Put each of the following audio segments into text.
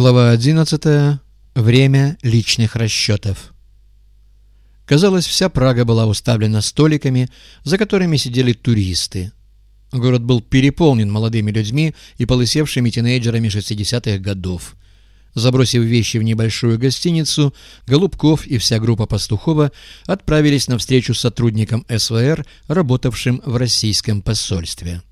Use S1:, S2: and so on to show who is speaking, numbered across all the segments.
S1: Глава 11. Время личных расчетов. Казалось, вся Прага была уставлена столиками, за которыми сидели туристы. Город был переполнен молодыми людьми и полысевшими тинейджерами 60-х годов. Забросив вещи в небольшую гостиницу, Голубков и вся группа Пастухова отправились на встречу с сотрудником СВР, работавшим в российском посольстве.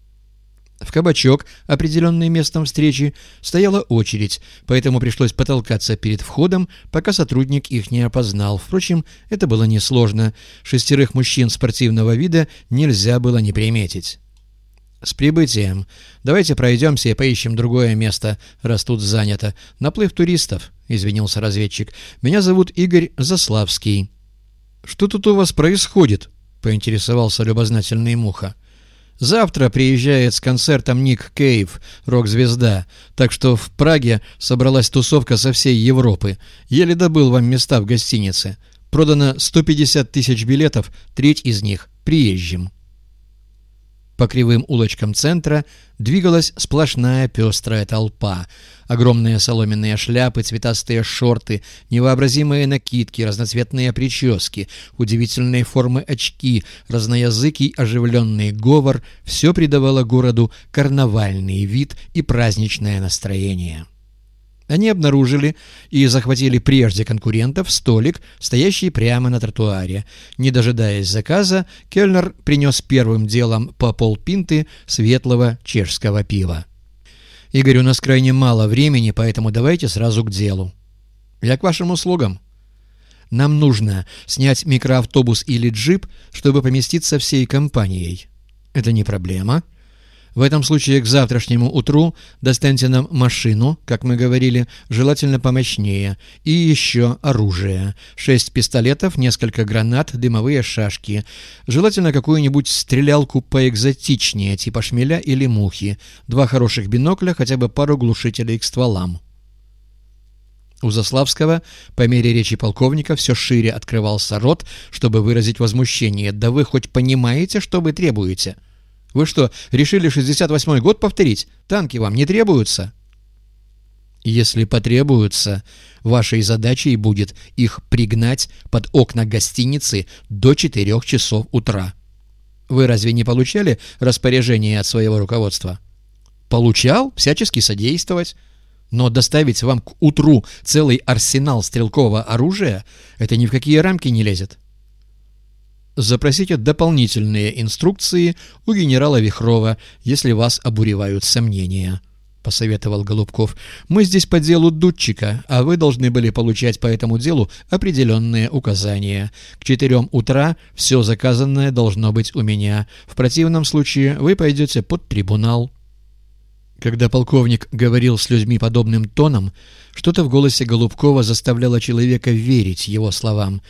S1: В кабачок, определенный местом встречи, стояла очередь, поэтому пришлось потолкаться перед входом, пока сотрудник их не опознал. Впрочем, это было несложно. Шестерых мужчин спортивного вида нельзя было не приметить. «С прибытием. Давайте пройдемся и поищем другое место, раз тут занято. Наплыв туристов», — извинился разведчик. «Меня зовут Игорь Заславский». «Что тут у вас происходит?» — поинтересовался любознательный Муха. Завтра приезжает с концертом Ник Кейв, рок-звезда, так что в Праге собралась тусовка со всей Европы. Еле добыл вам места в гостинице. Продано 150 тысяч билетов, треть из них приезжим. По кривым улочкам центра двигалась сплошная пестрая толпа. Огромные соломенные шляпы, цветастые шорты, невообразимые накидки, разноцветные прически, удивительные формы очки, разноязыкий оживленный говор — все придавало городу карнавальный вид и праздничное настроение. Они обнаружили и захватили прежде конкурентов столик, стоящий прямо на тротуаре. Не дожидаясь заказа, Кельнер принес первым делом по полпинты светлого чешского пива. «Игорь, у нас крайне мало времени, поэтому давайте сразу к делу». «Я к вашим услугам». «Нам нужно снять микроавтобус или джип, чтобы поместиться всей компанией». «Это не проблема». В этом случае к завтрашнему утру достаньте нам машину, как мы говорили, желательно помощнее, и еще оружие. Шесть пистолетов, несколько гранат, дымовые шашки. Желательно какую-нибудь стрелялку поэкзотичнее, типа шмеля или мухи. Два хороших бинокля, хотя бы пару глушителей к стволам. У Заславского по мере речи полковника все шире открывался рот, чтобы выразить возмущение. «Да вы хоть понимаете, что вы требуете?» Вы что, решили 68-й год повторить? Танки вам не требуются?» «Если потребуются, вашей задачей будет их пригнать под окна гостиницы до 4 часов утра. Вы разве не получали распоряжение от своего руководства?» «Получал, всячески содействовать». Но доставить вам к утру целый арсенал стрелкового оружия — это ни в какие рамки не лезет запросите дополнительные инструкции у генерала Вихрова, если вас обуревают сомнения», — посоветовал Голубков. «Мы здесь по делу Дудчика, а вы должны были получать по этому делу определенные указания. К четырем утра все заказанное должно быть у меня. В противном случае вы пойдете под трибунал». Когда полковник говорил с людьми подобным тоном, что-то в голосе Голубкова заставляло человека верить его словам.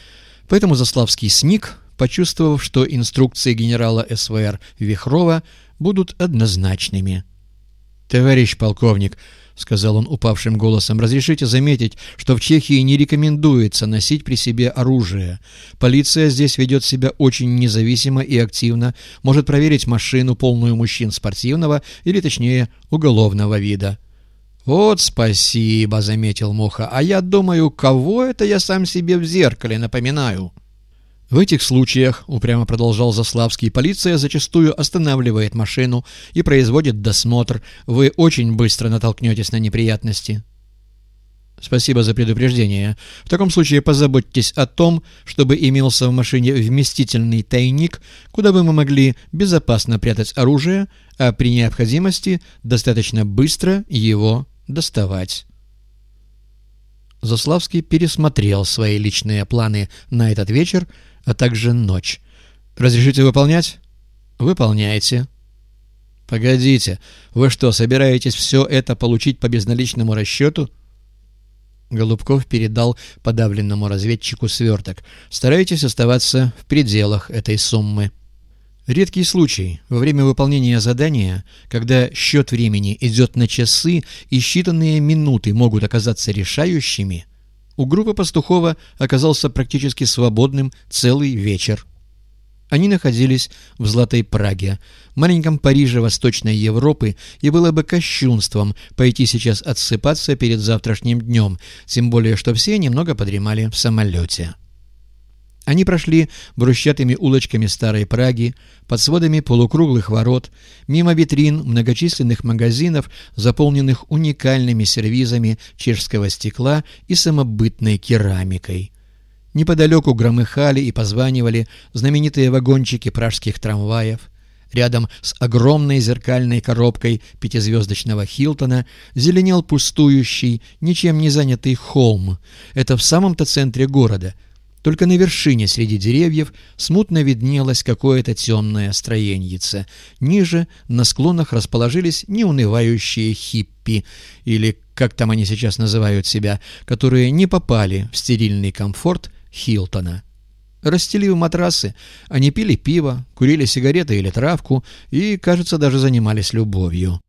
S1: Поэтому Заславский сник, почувствовав, что инструкции генерала СВР Вихрова будут однозначными. «Товарищ полковник», — сказал он упавшим голосом, — «разрешите заметить, что в Чехии не рекомендуется носить при себе оружие. Полиция здесь ведет себя очень независимо и активно, может проверить машину, полную мужчин спортивного или, точнее, уголовного вида». «Вот спасибо», — заметил Муха, — «а я думаю, кого это я сам себе в зеркале напоминаю?» В этих случаях, упрямо продолжал Заславский, полиция зачастую останавливает машину и производит досмотр. Вы очень быстро натолкнетесь на неприятности. Спасибо за предупреждение. В таком случае позаботьтесь о том, чтобы имелся в машине вместительный тайник, куда бы мы могли безопасно прятать оружие, а при необходимости достаточно быстро его доставать. Заславский пересмотрел свои личные планы на этот вечер а также ночь. Разрешите выполнять? Выполняйте. Погодите, вы что, собираетесь все это получить по безналичному расчету? Голубков передал подавленному разведчику сверток. Старайтесь оставаться в пределах этой суммы. Редкий случай во время выполнения задания, когда счет времени идет на часы и считанные минуты могут оказаться решающими – у группы Пастухова оказался практически свободным целый вечер. Они находились в Златой Праге, маленьком Париже Восточной Европы, и было бы кощунством пойти сейчас отсыпаться перед завтрашним днем, тем более, что все немного подремали в самолете. Они прошли брусчатыми улочками Старой Праги, под сводами полукруглых ворот, мимо витрин многочисленных магазинов, заполненных уникальными сервизами чешского стекла и самобытной керамикой. Неподалеку громыхали и позванивали знаменитые вагончики пражских трамваев. Рядом с огромной зеркальной коробкой пятизвездочного Хилтона зеленел пустующий, ничем не занятый холм. Это в самом-то центре города — только на вершине среди деревьев смутно виднелось какое-то темное строеньице. Ниже на склонах расположились неунывающие хиппи, или как там они сейчас называют себя, которые не попали в стерильный комфорт Хилтона. Расстелив матрасы, они пили пиво, курили сигареты или травку и, кажется, даже занимались любовью.